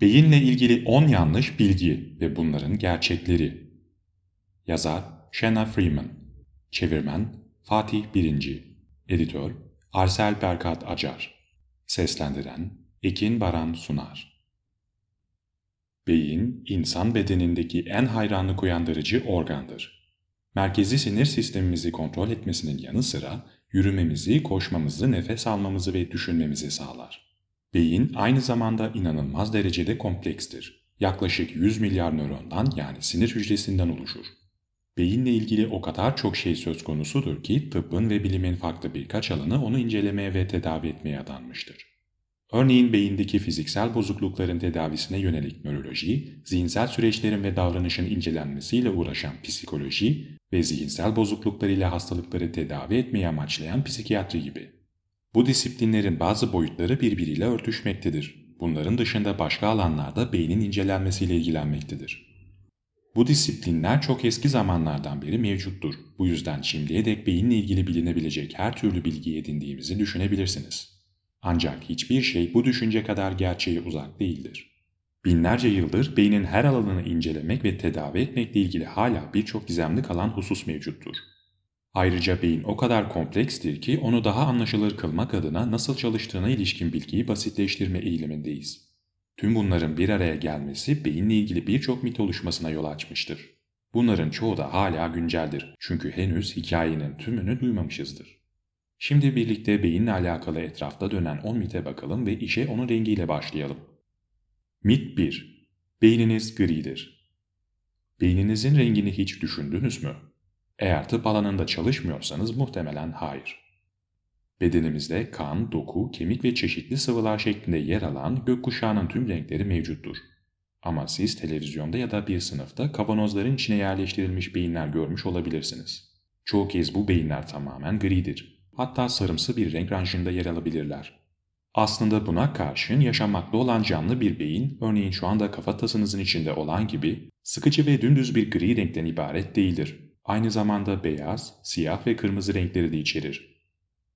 Beyinle ilgili 10 yanlış bilgi ve bunların gerçekleri. Yazar Shanna Freeman Çevirmen Fatih Birinci Editör Arsel Berkat Acar Seslendiren Ekin Baran Sunar Beyin, insan bedenindeki en hayranlık uyandırıcı organdır. Merkezi sinir sistemimizi kontrol etmesinin yanı sıra yürümemizi, koşmamızı, nefes almamızı ve düşünmemizi sağlar. Beyin aynı zamanda inanılmaz derecede komplekstir. Yaklaşık 100 milyar nörondan yani sinir hücresinden oluşur. Beyinle ilgili o kadar çok şey söz konusudur ki tıbbın ve bilimin farklı birkaç alanı onu incelemeye ve tedavi etmeye adanmıştır. Örneğin beyindeki fiziksel bozuklukların tedavisine yönelik nöroloji, zihinsel süreçlerin ve davranışın incelenmesiyle uğraşan psikoloji ve zihinsel bozukluklarıyla hastalıkları tedavi etmeyi amaçlayan psikiyatri gibi. Bu disiplinlerin bazı boyutları birbiriyle örtüşmektedir. Bunların dışında başka alanlarda beynin incelenmesiyle ilgilenmektedir. Bu disiplinler çok eski zamanlardan beri mevcuttur. Bu yüzden şimdiye dek beyinle ilgili bilinebilecek her türlü bilgi edindiğimizi düşünebilirsiniz. Ancak hiçbir şey bu düşünce kadar gerçeğe uzak değildir. Binlerce yıldır beynin her alanını incelemek ve tedavi etmekle ilgili hala birçok gizemli kalan husus mevcuttur. Ayrıca beyin o kadar komplekstir ki onu daha anlaşılır kılmak adına nasıl çalıştığına ilişkin bilgiyi basitleştirme eğilimindeyiz. Tüm bunların bir araya gelmesi beyinle ilgili birçok mit oluşmasına yol açmıştır. Bunların çoğu da hala günceldir çünkü henüz hikayenin tümünü duymamışızdır. Şimdi birlikte beyinle alakalı etrafta dönen 10 mite bakalım ve işe onun rengiyle başlayalım. Mit 1. Beyniniz gridir. Beyninizin rengini hiç düşündünüz mü? Eğer tıp alanında çalışmıyorsanız muhtemelen hayır. Bedenimizde kan, doku, kemik ve çeşitli sıvılar şeklinde yer alan gökkuşağının tüm renkleri mevcuttur. Ama siz televizyonda ya da bir sınıfta kavanozların içine yerleştirilmiş beyinler görmüş olabilirsiniz. Çoğu kez bu beyinler tamamen gridir. Hatta sarımsı bir renk ranjında yer alabilirler. Aslında buna karşın yaşamakta olan canlı bir beyin, örneğin şu anda kafatasınızın içinde olan gibi, sıkıcı ve dümdüz bir gri renkten ibaret değildir aynı zamanda beyaz, siyah ve kırmızı renkleri de içerir.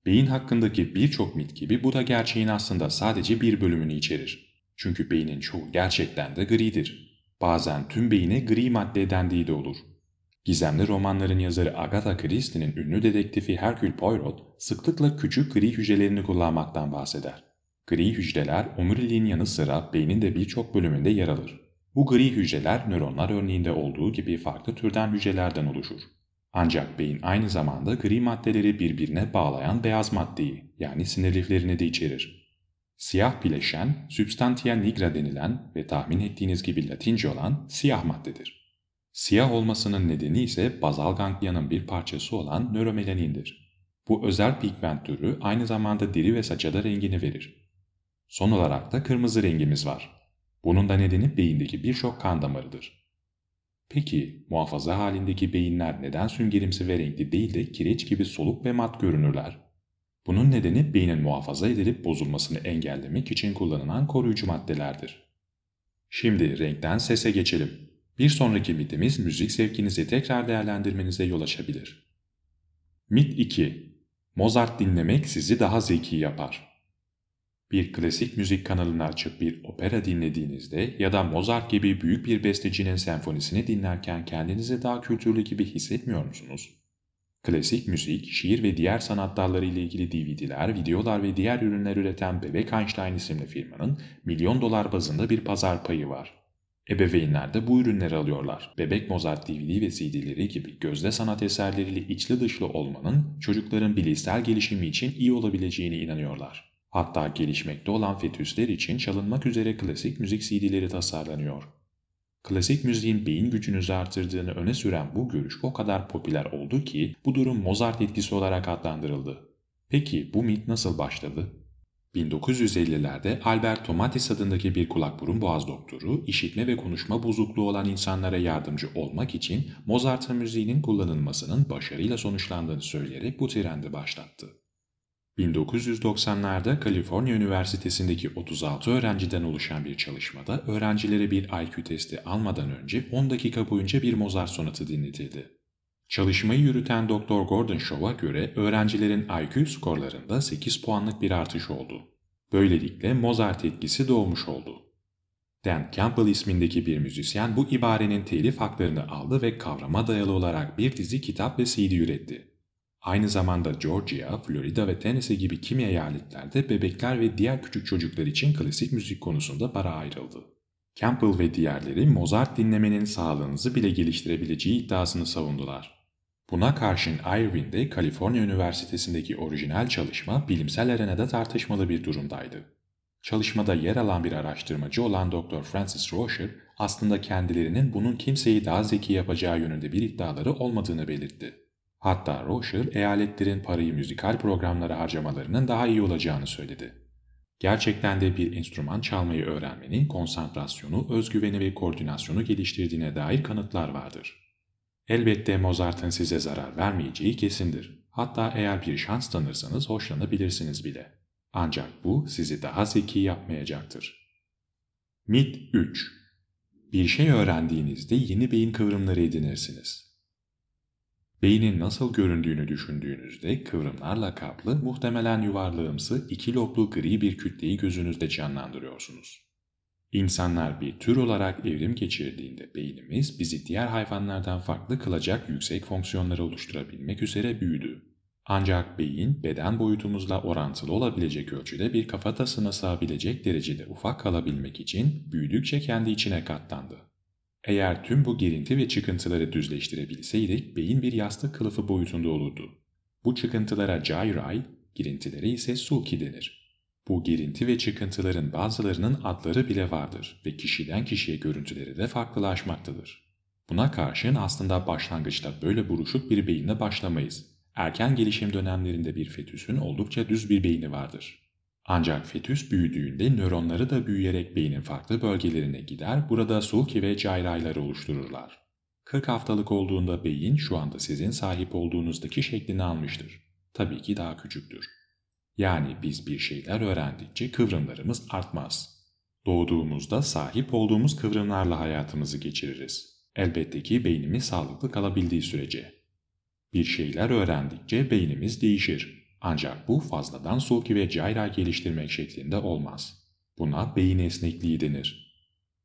Beyin hakkındaki birçok mit gibi bu da gerçeğin aslında sadece bir bölümünü içerir. Çünkü beynin çoğu gerçekten de gridir. Bazen tüm beyine gri madde dendiği de olur. Gizemli romanların yazarı Agatha Christie'nin ünlü dedektifi Hercule Poirot sıklıkla küçük gri hücrelerini kullanmaktan bahseder. Gri hücreler omuriliğin yanı sıra beynin de birçok bölümünde yer alır. Bu gri hücreler nöronlar örneğinde olduğu gibi farklı türden hücrelerden oluşur. Ancak beyin aynı zamanda gri maddeleri birbirine bağlayan beyaz maddeyi yani sinir liflerini de içerir. Siyah bileşen, substantia nigra denilen ve tahmin ettiğiniz gibi latince olan siyah maddedir. Siyah olmasının nedeni ise bazal gangliyanın bir parçası olan nöromelanindir. Bu özel pigment türü aynı zamanda deri ve saça da rengini verir. Son olarak da kırmızı rengimiz var. Bunun da nedeni beyindeki birçok kan damarıdır. Peki muhafaza halindeki beyinler neden süngerimsi ve renkli değil de kireç gibi soluk ve mat görünürler? Bunun nedeni beynin muhafaza edilip bozulmasını engellemek için kullanılan koruyucu maddelerdir. Şimdi renkten sese geçelim. Bir sonraki mitimiz müzik zevkinizi tekrar değerlendirmenize yol açabilir. Mit 2. Mozart dinlemek sizi daha zeki yapar. Bir klasik müzik kanalını açıp bir opera dinlediğinizde ya da Mozart gibi büyük bir bestecinin senfonisini dinlerken kendinizi daha kültürlü gibi hissetmiyor musunuz? Klasik müzik, şiir ve diğer sanat dalları ile ilgili DVD'ler, videolar ve diğer ürünler üreten Bebek Einstein isimli firmanın milyon dolar bazında bir pazar payı var. Ebeveynler de bu ürünleri alıyorlar. Bebek Mozart DVD ve CD'leri gibi gözde sanat eserleriyle içli dışlı olmanın çocukların bilişsel gelişimi için iyi olabileceğine inanıyorlar. Hatta gelişmekte olan fetüsler için çalınmak üzere klasik müzik CD'leri tasarlanıyor. Klasik müziğin beyin gücünüzü artırdığını öne süren bu görüş o kadar popüler oldu ki bu durum Mozart etkisi olarak adlandırıldı. Peki bu mit nasıl başladı? 1950'lerde Albert Tomatis adındaki bir kulak burun boğaz doktoru işitme ve konuşma bozukluğu olan insanlara yardımcı olmak için Mozart'ın müziğinin kullanılmasının başarıyla sonuçlandığını söyleyerek bu trendi başlattı. 1990'larda Kaliforniya Üniversitesi'ndeki 36 öğrenciden oluşan bir çalışmada öğrencilere bir IQ testi almadan önce 10 dakika boyunca bir Mozart sonatı dinletildi. Çalışmayı yürüten Dr. Gordon Shaw'a göre öğrencilerin IQ skorlarında 8 puanlık bir artış oldu. Böylelikle Mozart etkisi doğmuş oldu. Dan Campbell ismindeki bir müzisyen bu ibarenin telif haklarını aldı ve kavrama dayalı olarak bir dizi kitap ve CD üretti. Aynı zamanda Georgia, Florida ve Tennessee gibi kimi eyaletlerde bebekler ve diğer küçük çocuklar için klasik müzik konusunda para ayrıldı. Campbell ve diğerleri Mozart dinlemenin sağlığınızı bile geliştirebileceği iddiasını savundular. Buna karşın Irvine de Kaliforniya Üniversitesi'ndeki orijinal çalışma bilimsel arenada tartışmalı bir durumdaydı. Çalışmada yer alan bir araştırmacı olan Dr. Francis Rocher aslında kendilerinin bunun kimseyi daha zeki yapacağı yönünde bir iddiaları olmadığını belirtti. Hatta Rocher eyaletlerin parayı müzikal programlara harcamalarının daha iyi olacağını söyledi. Gerçekten de bir enstrüman çalmayı öğrenmenin konsantrasyonu, özgüveni ve koordinasyonu geliştirdiğine dair kanıtlar vardır. Elbette Mozart'ın size zarar vermeyeceği kesindir. Hatta eğer bir şans tanırsanız hoşlanabilirsiniz bile. Ancak bu sizi daha zeki yapmayacaktır. Mit 3 Bir şey öğrendiğinizde yeni beyin kıvrımları edinirsiniz. Beynin nasıl göründüğünü düşündüğünüzde kıvrımlarla kaplı muhtemelen yuvarlığımsı iki loblu gri bir kütleyi gözünüzde canlandırıyorsunuz. İnsanlar bir tür olarak evrim geçirdiğinde beynimiz bizi diğer hayvanlardan farklı kılacak yüksek fonksiyonları oluşturabilmek üzere büyüdü. Ancak beyin beden boyutumuzla orantılı olabilecek ölçüde bir kafatasına sığabilecek derecede ufak kalabilmek için büyüdükçe kendi içine katlandı. Eğer tüm bu girinti ve çıkıntıları düzleştirebilseydik beyin bir yastık kılıfı boyutunda olurdu. Bu çıkıntılara gyri, girintilere ise sulki denir. Bu girinti ve çıkıntıların bazılarının adları bile vardır ve kişiden kişiye görüntüleri de farklılaşmaktadır. Buna karşın aslında başlangıçta böyle buruşuk bir beyinle başlamayız. Erken gelişim dönemlerinde bir fetüsün oldukça düz bir beyni vardır. Ancak fetüs büyüdüğünde nöronları da büyüyerek beynin farklı bölgelerine gider, burada sulki ve cayrayları oluştururlar. 40 haftalık olduğunda beyin şu anda sizin sahip olduğunuzdaki şeklini almıştır. Tabii ki daha küçüktür. Yani biz bir şeyler öğrendikçe kıvrımlarımız artmaz. Doğduğumuzda sahip olduğumuz kıvrımlarla hayatımızı geçiririz. Elbette ki beynimiz sağlıklı kalabildiği sürece. Bir şeyler öğrendikçe beynimiz değişir. Ancak bu fazladan sulki ve cayra geliştirmek şeklinde olmaz. Buna beyin esnekliği denir.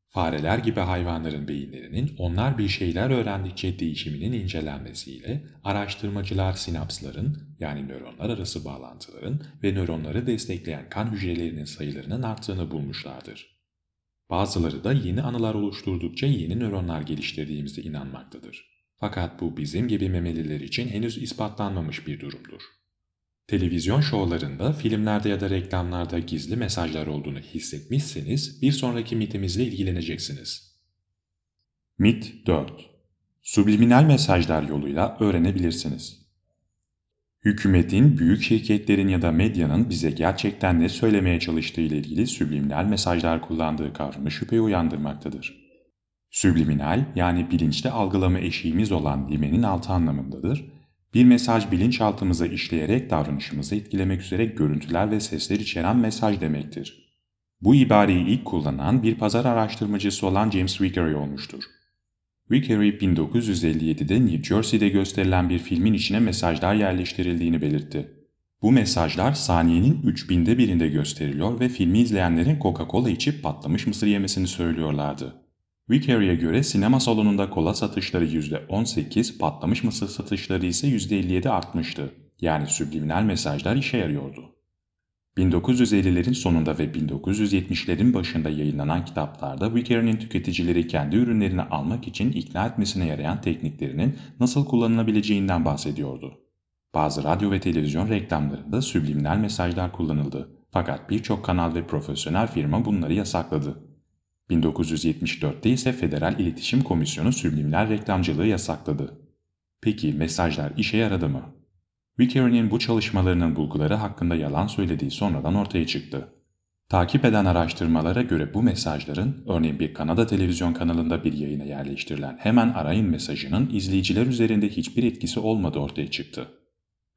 Fareler gibi hayvanların beyinlerinin onlar bir şeyler öğrendikçe değişiminin incelenmesiyle araştırmacılar sinapsların yani nöronlar arası bağlantıların ve nöronları destekleyen kan hücrelerinin sayılarının arttığını bulmuşlardır. Bazıları da yeni anılar oluşturdukça yeni nöronlar geliştirdiğimize inanmaktadır. Fakat bu bizim gibi memeliler için henüz ispatlanmamış bir durumdur. Televizyon şovlarında, filmlerde ya da reklamlarda gizli mesajlar olduğunu hissetmişseniz bir sonraki mitimizle ilgileneceksiniz. Mit 4 Subliminal mesajlar yoluyla öğrenebilirsiniz. Hükümetin, büyük şirketlerin ya da medyanın bize gerçekten ne söylemeye çalıştığı ile ilgili subliminal mesajlar kullandığı kavramı şüphe uyandırmaktadır. Subliminal yani bilinçli algılama eşiğimiz olan limenin altı anlamındadır bir mesaj bilinçaltımıza işleyerek davranışımızı etkilemek üzere görüntüler ve sesler içeren mesaj demektir. Bu ibareyi ilk kullanan bir pazar araştırmacısı olan James Vickery olmuştur. Vickery 1957'de New Jersey'de gösterilen bir filmin içine mesajlar yerleştirildiğini belirtti. Bu mesajlar saniyenin 3000'de birinde gösteriliyor ve filmi izleyenlerin Coca-Cola içip patlamış mısır yemesini söylüyorlardı. Vickery'e göre sinema salonunda kola satışları %18, patlamış mısır satışları ise %57 artmıştı. Yani subliminal mesajlar işe yarıyordu. 1950'lerin sonunda ve 1970'lerin başında yayınlanan kitaplarda Vickery'nin tüketicileri kendi ürünlerini almak için ikna etmesine yarayan tekniklerinin nasıl kullanılabileceğinden bahsediyordu. Bazı radyo ve televizyon reklamlarında subliminal mesajlar kullanıldı. Fakat birçok kanal ve profesyonel firma bunları yasakladı. 1974'te ise Federal İletişim Komisyonu subliminal reklamcılığı yasakladı. Peki mesajlar işe yaradı mı? Vickery'nin bu çalışmalarının bulguları hakkında yalan söylediği sonradan ortaya çıktı. Takip eden araştırmalara göre bu mesajların, örneğin bir Kanada televizyon kanalında bir yayına yerleştirilen hemen arayın mesajının izleyiciler üzerinde hiçbir etkisi olmadığı ortaya çıktı.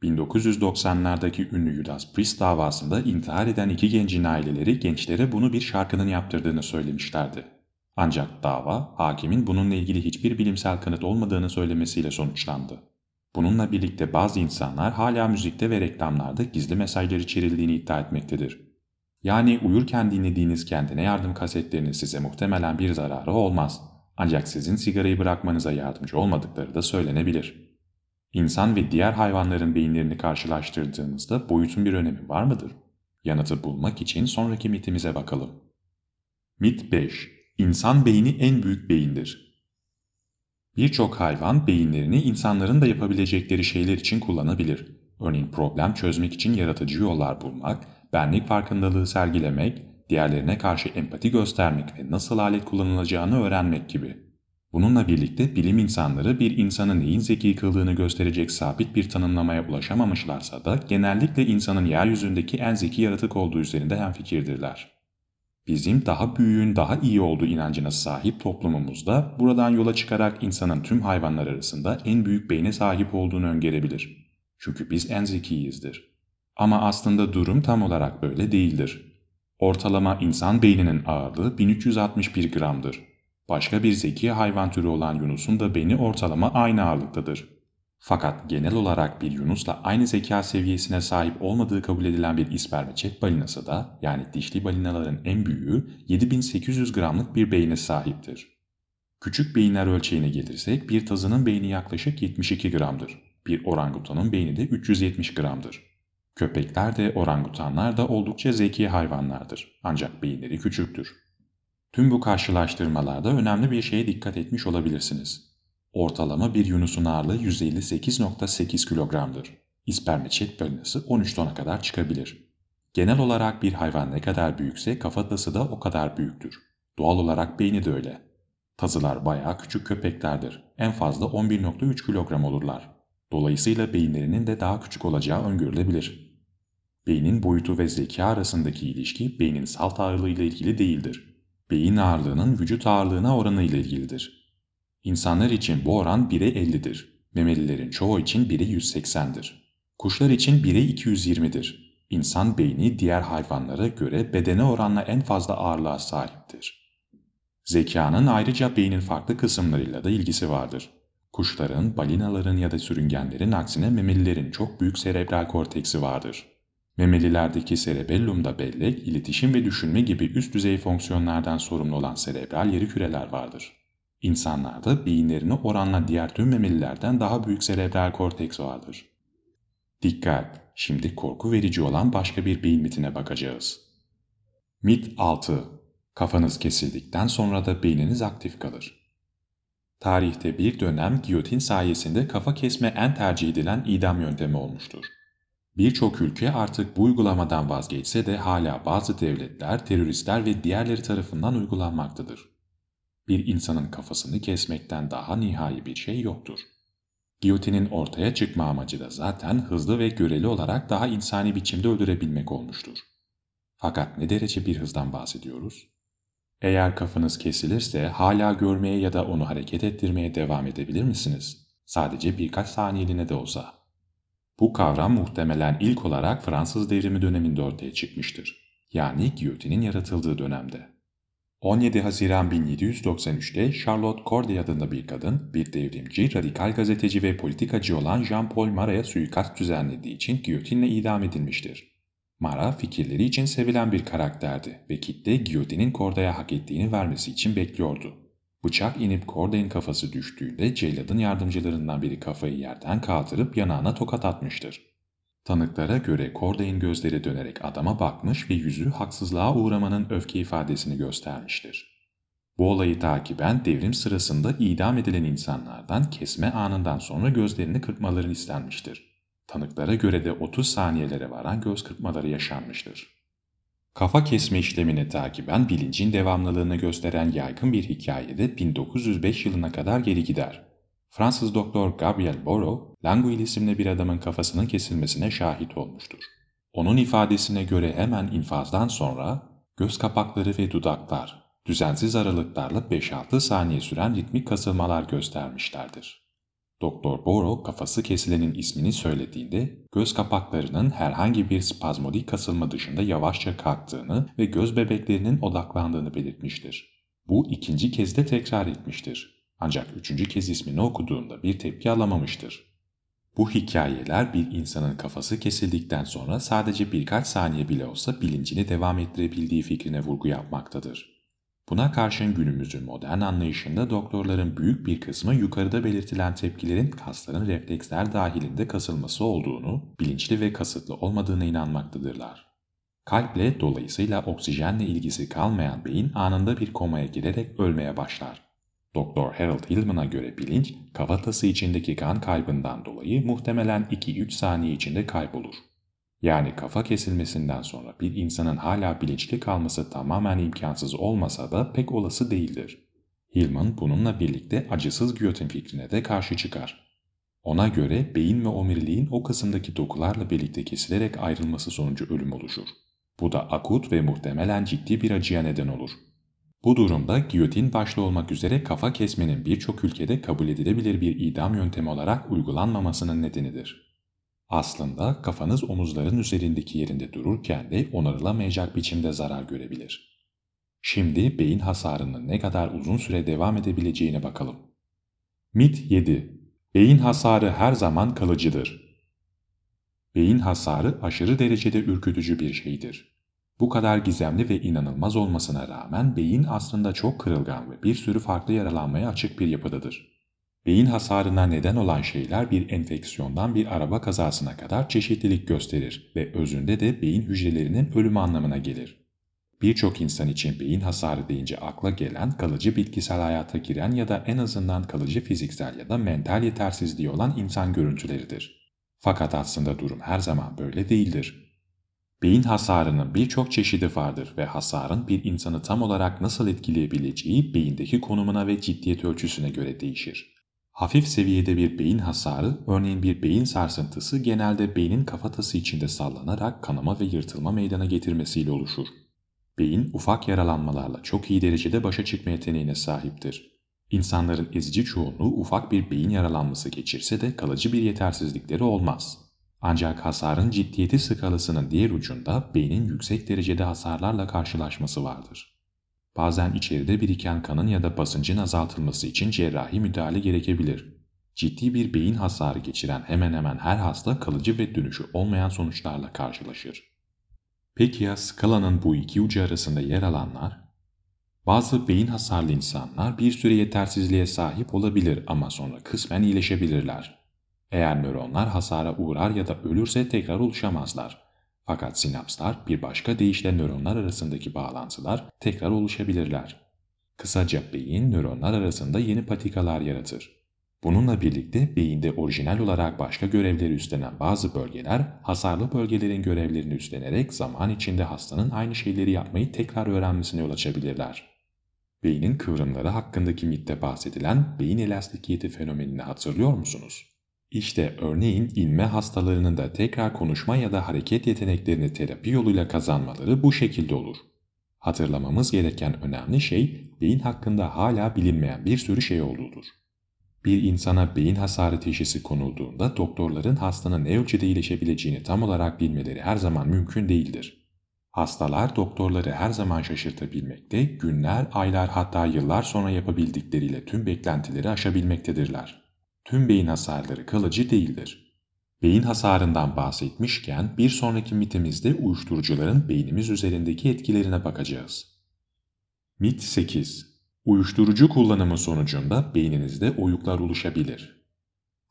1990'lardaki ünlü Judas Priest davasında intihar eden iki gencin aileleri gençlere bunu bir şarkının yaptırdığını söylemişlerdi. Ancak dava, hakimin bununla ilgili hiçbir bilimsel kanıt olmadığını söylemesiyle sonuçlandı. Bununla birlikte bazı insanlar hala müzikte ve reklamlarda gizli mesajlar içerildiğini iddia etmektedir. Yani uyurken dinlediğiniz kendine yardım kasetlerinin size muhtemelen bir zararı olmaz. Ancak sizin sigarayı bırakmanıza yardımcı olmadıkları da söylenebilir. İnsan ve diğer hayvanların beyinlerini karşılaştırdığımızda boyutun bir önemi var mıdır? Yanıtı bulmak için sonraki mitimize bakalım. Mit 5. İnsan beyni en büyük beyindir. Birçok hayvan beyinlerini insanların da yapabilecekleri şeyler için kullanabilir. Örneğin problem çözmek için yaratıcı yollar bulmak, benlik farkındalığı sergilemek, diğerlerine karşı empati göstermek ve nasıl alet kullanılacağını öğrenmek gibi. Bununla birlikte bilim insanları bir insanın neyin zeki kıldığını gösterecek sabit bir tanımlamaya ulaşamamışlarsa da genellikle insanın yeryüzündeki en zeki yaratık olduğu üzerinde hemfikirdirler. Bizim daha büyüğün daha iyi olduğu inancına sahip toplumumuzda buradan yola çıkarak insanın tüm hayvanlar arasında en büyük beyne sahip olduğunu öngörebilir. Çünkü biz en zekiyizdir. Ama aslında durum tam olarak böyle değildir. Ortalama insan beyninin ağırlığı 1361 gramdır. Başka bir zeki hayvan türü olan Yunus'un da beyni ortalama aynı ağırlıktadır. Fakat genel olarak bir Yunus'la aynı zeka seviyesine sahip olmadığı kabul edilen bir ispermeçet balinası da yani dişli balinaların en büyüğü 7800 gramlık bir beyne sahiptir. Küçük beyinler ölçeğine gelirsek bir tazının beyni yaklaşık 72 gramdır. Bir orangutanın beyni de 370 gramdır. Köpekler de orangutanlar da oldukça zeki hayvanlardır ancak beyinleri küçüktür. Tüm bu karşılaştırmalarda önemli bir şeye dikkat etmiş olabilirsiniz. Ortalama bir yunusun ağırlığı 158.8 kilogramdır. İspermeçet balinası 13 tona kadar çıkabilir. Genel olarak bir hayvan ne kadar büyükse kafatası da o kadar büyüktür. Doğal olarak beyni de öyle. Tazılar bayağı küçük köpeklerdir. En fazla 11.3 kilogram olurlar. Dolayısıyla beyinlerinin de daha küçük olacağı öngörülebilir. Beynin boyutu ve zeka arasındaki ilişki beynin salt ağırlığı ile ilgili değildir. Beyin ağırlığının vücut ağırlığına oranı ile ilgilidir. İnsanlar için bu oran 1'e 50'dir. Memelilerin çoğu için 1'e 180'dir. Kuşlar için 1'e 220'dir. İnsan beyni diğer hayvanlara göre bedene oranla en fazla ağırlığa sahiptir. Zekanın ayrıca beynin farklı kısımlarıyla da ilgisi vardır. Kuşların, balinaların ya da sürüngenlerin aksine memelilerin çok büyük serebral korteksi vardır. Memelilerdeki cerebellumda bellek, iletişim ve düşünme gibi üst düzey fonksiyonlardan sorumlu olan serebral yarı küreler vardır. İnsanlarda beyinlerine oranla diğer tüm memelilerden daha büyük serebral korteks vardır. Dikkat! Şimdi korku verici olan başka bir beyin mitine bakacağız. Mit 6. Kafanız kesildikten sonra da beyniniz aktif kalır. Tarihte bir dönem giyotin sayesinde kafa kesme en tercih edilen idam yöntemi olmuştur. Birçok ülke artık bu uygulamadan vazgeçse de hala bazı devletler, teröristler ve diğerleri tarafından uygulanmaktadır. Bir insanın kafasını kesmekten daha nihai bir şey yoktur. Giyotinin ortaya çıkma amacı da zaten hızlı ve göreli olarak daha insani biçimde öldürebilmek olmuştur. Fakat ne derece bir hızdan bahsediyoruz? Eğer kafanız kesilirse hala görmeye ya da onu hareket ettirmeye devam edebilir misiniz? Sadece birkaç saniyeliğine de olsa. Bu kavram muhtemelen ilk olarak Fransız devrimi döneminde ortaya çıkmıştır. Yani giyotinin yaratıldığı dönemde. 17 Haziran 1793'te Charlotte Corday adında bir kadın, bir devrimci, radikal gazeteci ve politikacı olan Jean-Paul Marat'a suikast düzenlediği için giyotinle idam edilmiştir. Marat fikirleri için sevilen bir karakterdi ve kitle giyotinin Corday'a hak ettiğini vermesi için bekliyordu. Bıçak inip Corday'in kafası düştüğünde celladın yardımcılarından biri kafayı yerden kaldırıp yanağına tokat atmıştır. Tanıklara göre Corday'in gözleri dönerek adama bakmış ve yüzü haksızlığa uğramanın öfke ifadesini göstermiştir. Bu olayı takiben devrim sırasında idam edilen insanlardan kesme anından sonra gözlerini kırpmaları istenmiştir. Tanıklara göre de 30 saniyelere varan göz kırpmaları yaşanmıştır. Kafa kesme işlemini takiben bilincin devamlılığını gösteren yaygın bir hikayede 1905 yılına kadar geri gider. Fransız doktor Gabriel Boro, Languille isimli bir adamın kafasının kesilmesine şahit olmuştur. Onun ifadesine göre hemen infazdan sonra göz kapakları ve dudaklar düzensiz aralıklarla 5-6 saniye süren ritmik kasılmalar göstermişlerdir. Doktor Boro kafası kesilenin ismini söylediğinde göz kapaklarının herhangi bir spazmodik kasılma dışında yavaşça kalktığını ve göz bebeklerinin odaklandığını belirtmiştir. Bu ikinci kez de tekrar etmiştir. Ancak üçüncü kez ismini okuduğunda bir tepki alamamıştır. Bu hikayeler bir insanın kafası kesildikten sonra sadece birkaç saniye bile olsa bilincini devam ettirebildiği fikrine vurgu yapmaktadır. Buna karşın günümüzün modern anlayışında doktorların büyük bir kısmı yukarıda belirtilen tepkilerin kasların refleksler dahilinde kasılması olduğunu, bilinçli ve kasıtlı olmadığına inanmaktadırlar. Kalple dolayısıyla oksijenle ilgisi kalmayan beyin anında bir komaya girerek ölmeye başlar. Dr. Harold Hillman'a göre bilinç, kafatası içindeki kan kaybından dolayı muhtemelen 2-3 saniye içinde kaybolur. Yani kafa kesilmesinden sonra bir insanın hala bilinçli kalması tamamen imkansız olmasa da pek olası değildir. Hillman bununla birlikte acısız giyotin fikrine de karşı çıkar. Ona göre beyin ve omuriliğin o kısımdaki dokularla birlikte kesilerek ayrılması sonucu ölüm oluşur. Bu da akut ve muhtemelen ciddi bir acıya neden olur. Bu durumda giyotin başta olmak üzere kafa kesmenin birçok ülkede kabul edilebilir bir idam yöntemi olarak uygulanmamasının nedenidir. Aslında kafanız omuzların üzerindeki yerinde dururken de onarılamayacak biçimde zarar görebilir. Şimdi beyin hasarının ne kadar uzun süre devam edebileceğine bakalım. Mit 7. Beyin hasarı her zaman kalıcıdır. Beyin hasarı aşırı derecede ürkütücü bir şeydir. Bu kadar gizemli ve inanılmaz olmasına rağmen beyin aslında çok kırılgan ve bir sürü farklı yaralanmaya açık bir yapıdadır. Beyin hasarına neden olan şeyler bir enfeksiyondan bir araba kazasına kadar çeşitlilik gösterir ve özünde de beyin hücrelerinin ölümü anlamına gelir. Birçok insan için beyin hasarı deyince akla gelen kalıcı bitkisel hayata giren ya da en azından kalıcı fiziksel ya da mental yetersizliği olan insan görüntüleridir. Fakat aslında durum her zaman böyle değildir. Beyin hasarının birçok çeşidi vardır ve hasarın bir insanı tam olarak nasıl etkileyebileceği beyindeki konumuna ve ciddiyet ölçüsüne göre değişir. Hafif seviyede bir beyin hasarı, örneğin bir beyin sarsıntısı genelde beynin kafatası içinde sallanarak kanama ve yırtılma meydana getirmesiyle oluşur. Beyin ufak yaralanmalarla çok iyi derecede başa çıkma yeteneğine sahiptir. İnsanların ezici çoğunluğu ufak bir beyin yaralanması geçirse de kalıcı bir yetersizlikleri olmaz. Ancak hasarın ciddiyeti skalasının diğer ucunda beynin yüksek derecede hasarlarla karşılaşması vardır. Bazen içeride biriken kanın ya da basıncın azaltılması için cerrahi müdahale gerekebilir. Ciddi bir beyin hasarı geçiren hemen hemen her hasta kalıcı ve dönüşü olmayan sonuçlarla karşılaşır. Peki ya skalanın bu iki ucu arasında yer alanlar? Bazı beyin hasarlı insanlar bir süre yetersizliğe sahip olabilir ama sonra kısmen iyileşebilirler. Eğer nöronlar hasara uğrar ya da ölürse tekrar oluşamazlar. Fakat sinapslar bir başka deyişle nöronlar arasındaki bağlantılar tekrar oluşabilirler. Kısaca beyin nöronlar arasında yeni patikalar yaratır. Bununla birlikte beyinde orijinal olarak başka görevleri üstlenen bazı bölgeler hasarlı bölgelerin görevlerini üstlenerek zaman içinde hastanın aynı şeyleri yapmayı tekrar öğrenmesine yol açabilirler. Beynin kıvrımları hakkındaki mitte bahsedilen beyin elastikiyeti fenomenini hatırlıyor musunuz? İşte örneğin inme hastalarının da tekrar konuşma ya da hareket yeteneklerini terapi yoluyla kazanmaları bu şekilde olur. Hatırlamamız gereken önemli şey beyin hakkında hala bilinmeyen bir sürü şey olduğudur. Bir insana beyin hasarı teşhisi konulduğunda doktorların hastanın ne ölçüde iyileşebileceğini tam olarak bilmeleri her zaman mümkün değildir. Hastalar doktorları her zaman şaşırtabilmekte, günler, aylar hatta yıllar sonra yapabildikleriyle tüm beklentileri aşabilmektedirler. Tüm beyin hasarları kalıcı değildir. Beyin hasarından bahsetmişken bir sonraki mitimizde uyuşturucuların beynimiz üzerindeki etkilerine bakacağız. Mit 8 Uyuşturucu kullanımı sonucunda beyninizde oyuklar oluşabilir.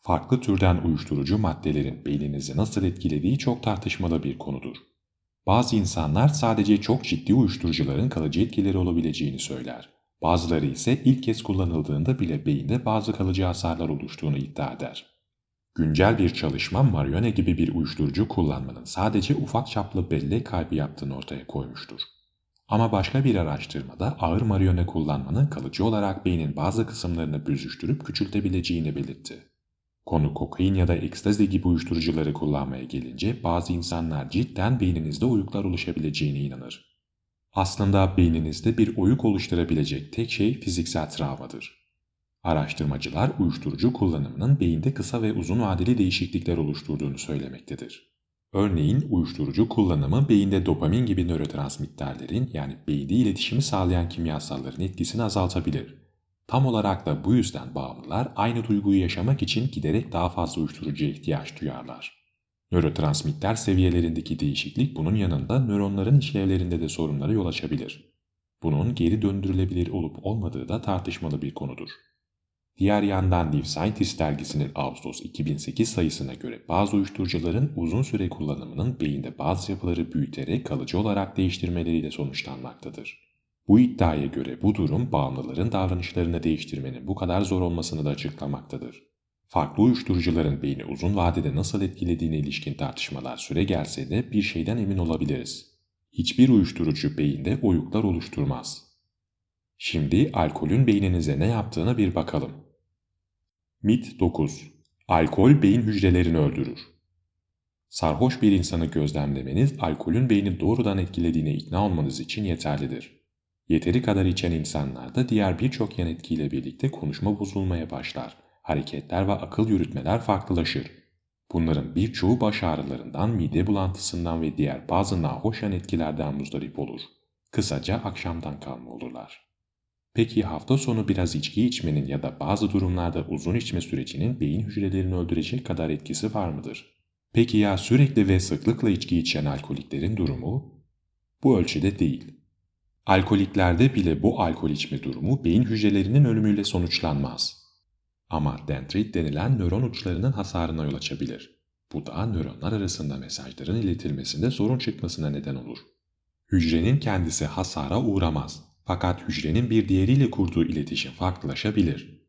Farklı türden uyuşturucu maddelerin beyninizi nasıl etkilediği çok tartışmalı bir konudur. Bazı insanlar sadece çok ciddi uyuşturucuların kalıcı etkileri olabileceğini söyler. Bazıları ise ilk kez kullanıldığında bile beyinde bazı kalıcı hasarlar oluştuğunu iddia eder. Güncel bir çalışma marihuana gibi bir uyuşturucu kullanmanın sadece ufak çaplı bellek kaybı yaptığını ortaya koymuştur. Ama başka bir araştırmada ağır marihuana kullanmanın kalıcı olarak beynin bazı kısımlarını büzüştürüp küçültebileceğini belirtti. Konu kokain ya da ekstazi gibi uyuşturucuları kullanmaya gelince bazı insanlar cidden beyninizde uyuklar oluşabileceğine inanır. Aslında beyninizde bir oyuk oluşturabilecek tek şey fiziksel travmadır. Araştırmacılar uyuşturucu kullanımının beyinde kısa ve uzun vadeli değişiklikler oluşturduğunu söylemektedir. Örneğin uyuşturucu kullanımı beyinde dopamin gibi nörotransmitterlerin yani beyinde iletişimi sağlayan kimyasalların etkisini azaltabilir. Tam olarak da bu yüzden bağımlılar aynı duyguyu yaşamak için giderek daha fazla uyuşturucuya ihtiyaç duyarlar. Nörotransmitter seviyelerindeki değişiklik bunun yanında nöronların işlevlerinde de sorunlara yol açabilir. Bunun geri döndürülebilir olup olmadığı da tartışmalı bir konudur. Diğer yandan New Scientist dergisinin Ağustos 2008 sayısına göre bazı uyuşturucuların uzun süre kullanımının beyinde bazı yapıları büyüterek kalıcı olarak değiştirmeleriyle sonuçlanmaktadır. Bu iddiaya göre bu durum bağımlıların davranışlarını değiştirmenin bu kadar zor olmasını da açıklamaktadır. Farklı uyuşturucuların beyni uzun vadede nasıl etkilediğine ilişkin tartışmalar süre gelse de bir şeyden emin olabiliriz. Hiçbir uyuşturucu beyinde oyuklar oluşturmaz. Şimdi alkolün beyninize ne yaptığına bir bakalım. Mit 9. Alkol beyin hücrelerini öldürür. Sarhoş bir insanı gözlemlemeniz alkolün beyni doğrudan etkilediğine ikna olmanız için yeterlidir. Yeteri kadar içen insanlarda diğer birçok yan etkiyle birlikte konuşma bozulmaya başlar. Hareketler ve akıl yürütmeler farklılaşır. Bunların birçoğu baş ağrılarından, mide bulantısından ve diğer bazı nahoş yan etkilerden muzdarip olur. Kısaca akşamdan kalma olurlar. Peki hafta sonu biraz içki içmenin ya da bazı durumlarda uzun içme sürecinin beyin hücrelerini öldürecek kadar etkisi var mıdır? Peki ya sürekli ve sıklıkla içki içen alkoliklerin durumu? Bu ölçüde değil. Alkoliklerde bile bu alkol içme durumu beyin hücrelerinin ölümüyle sonuçlanmaz. Ama dendrit denilen nöron uçlarının hasarına yol açabilir. Bu da nöronlar arasında mesajların iletilmesinde sorun çıkmasına neden olur. Hücrenin kendisi hasara uğramaz fakat hücrenin bir diğeriyle kurduğu iletişim farklılaşabilir.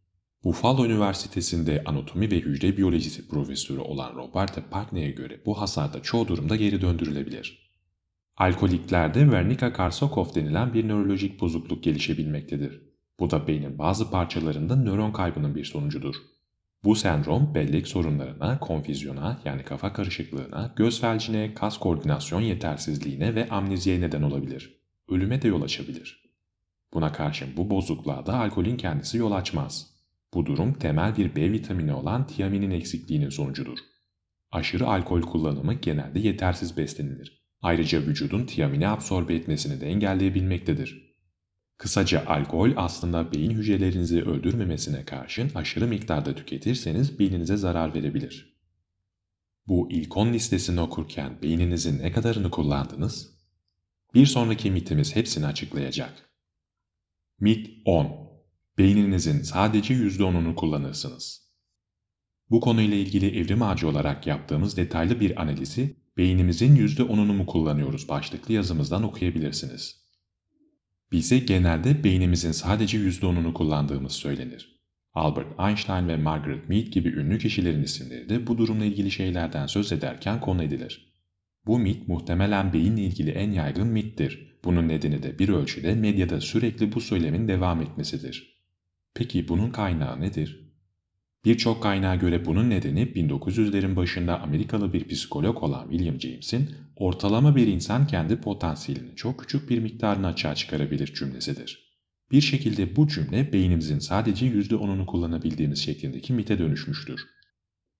Buffalo Üniversitesi'nde anatomi ve hücre biyolojisi profesörü olan Roberta Parkney'e göre bu hasar da çoğu durumda geri döndürülebilir. Alkoliklerde Wernicke-Korsakoff denilen bir nörolojik bozukluk gelişebilmektedir. Bu da beynin bazı parçalarında nöron kaybının bir sonucudur. Bu sendrom bellek sorunlarına, konfüzyona yani kafa karışıklığına, göz felcine, kas koordinasyon yetersizliğine ve amneziye neden olabilir. Ölüme de yol açabilir. Buna karşın bu bozukluğa da alkolün kendisi yol açmaz. Bu durum temel bir B vitamini olan tiaminin eksikliğinin sonucudur. Aşırı alkol kullanımı genelde yetersiz beslenilir. Ayrıca vücudun tiamini absorbe etmesini de engelleyebilmektedir. Kısaca alkol aslında beyin hücrelerinizi öldürmemesine karşın aşırı miktarda tüketirseniz beyninize zarar verebilir. Bu ilk 10 listesini okurken beyninizin ne kadarını kullandınız? Bir sonraki mitimiz hepsini açıklayacak. Mit 10. Beyninizin sadece %10'unu kullanırsınız. Bu konuyla ilgili evrim ağacı olarak yaptığımız detaylı bir analizi beynimizin %10'unu mu kullanıyoruz başlıklı yazımızdan okuyabilirsiniz. Bize genelde beynimizin sadece %10'unu kullandığımız söylenir. Albert Einstein ve Margaret Mead gibi ünlü kişilerin isimleri de bu durumla ilgili şeylerden söz ederken konu edilir. Bu mit muhtemelen beyinle ilgili en yaygın mittir. Bunun nedeni de bir ölçüde medyada sürekli bu söylemin devam etmesidir. Peki bunun kaynağı nedir? Birçok kaynağa göre bunun nedeni 1900'lerin başında Amerikalı bir psikolog olan William James'in ortalama bir insan kendi potansiyelinin çok küçük bir miktarını açığa çıkarabilir cümlesidir. Bir şekilde bu cümle beynimizin sadece %10'unu kullanabildiğimiz şeklindeki mite dönüşmüştür.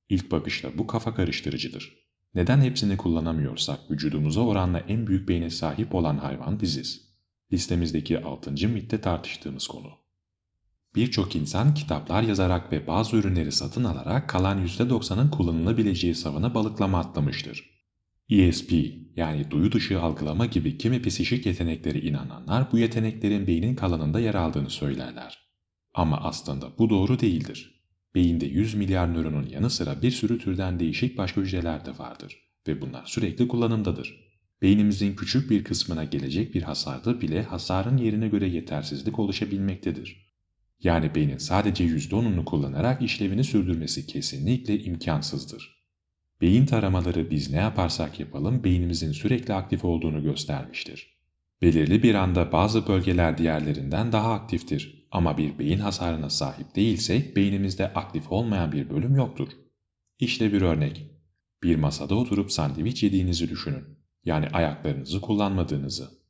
İlk bakışta bu kafa karıştırıcıdır. Neden hepsini kullanamıyorsak vücudumuza oranla en büyük beyne sahip olan hayvan biziz. Listemizdeki 6. mitte tartıştığımız konu. Birçok insan kitaplar yazarak ve bazı ürünleri satın alarak kalan %90'ın kullanılabileceği savana balıklama atlamıştır. ESP yani duyu dışı algılama gibi kimi psikik yetenekleri inananlar bu yeteneklerin beynin kalanında yer aldığını söylerler. Ama aslında bu doğru değildir. Beyinde 100 milyar nöronun yanı sıra bir sürü türden değişik başka hücreler de vardır ve bunlar sürekli kullanımdadır. Beynimizin küçük bir kısmına gelecek bir hasarda bile hasarın yerine göre yetersizlik oluşabilmektedir. Yani beynin sadece %10'unu kullanarak işlevini sürdürmesi kesinlikle imkansızdır. Beyin taramaları biz ne yaparsak yapalım beynimizin sürekli aktif olduğunu göstermiştir. Belirli bir anda bazı bölgeler diğerlerinden daha aktiftir ama bir beyin hasarına sahip değilsek beynimizde aktif olmayan bir bölüm yoktur. İşte bir örnek. Bir masada oturup sandviç yediğinizi düşünün. Yani ayaklarınızı kullanmadığınızı.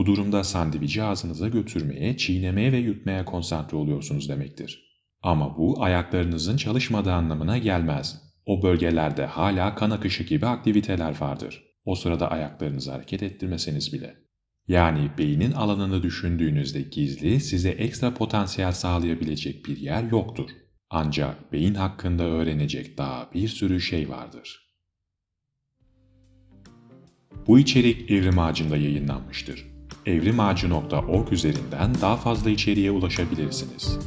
Bu durumda sandviçi ağzınıza götürmeye, çiğnemeye ve yutmaya konsantre oluyorsunuz demektir. Ama bu ayaklarınızın çalışmadığı anlamına gelmez. O bölgelerde hala kan akışı gibi aktiviteler vardır. O sırada ayaklarınızı hareket ettirmeseniz bile. Yani beynin alanını düşündüğünüzde gizli, size ekstra potansiyel sağlayabilecek bir yer yoktur. Ancak beyin hakkında öğrenecek daha bir sürü şey vardır. Bu içerik Evrim Ağacı'nda yayınlanmıştır. evrimağacı.org üzerinden daha fazla içeriğe ulaşabilirsiniz.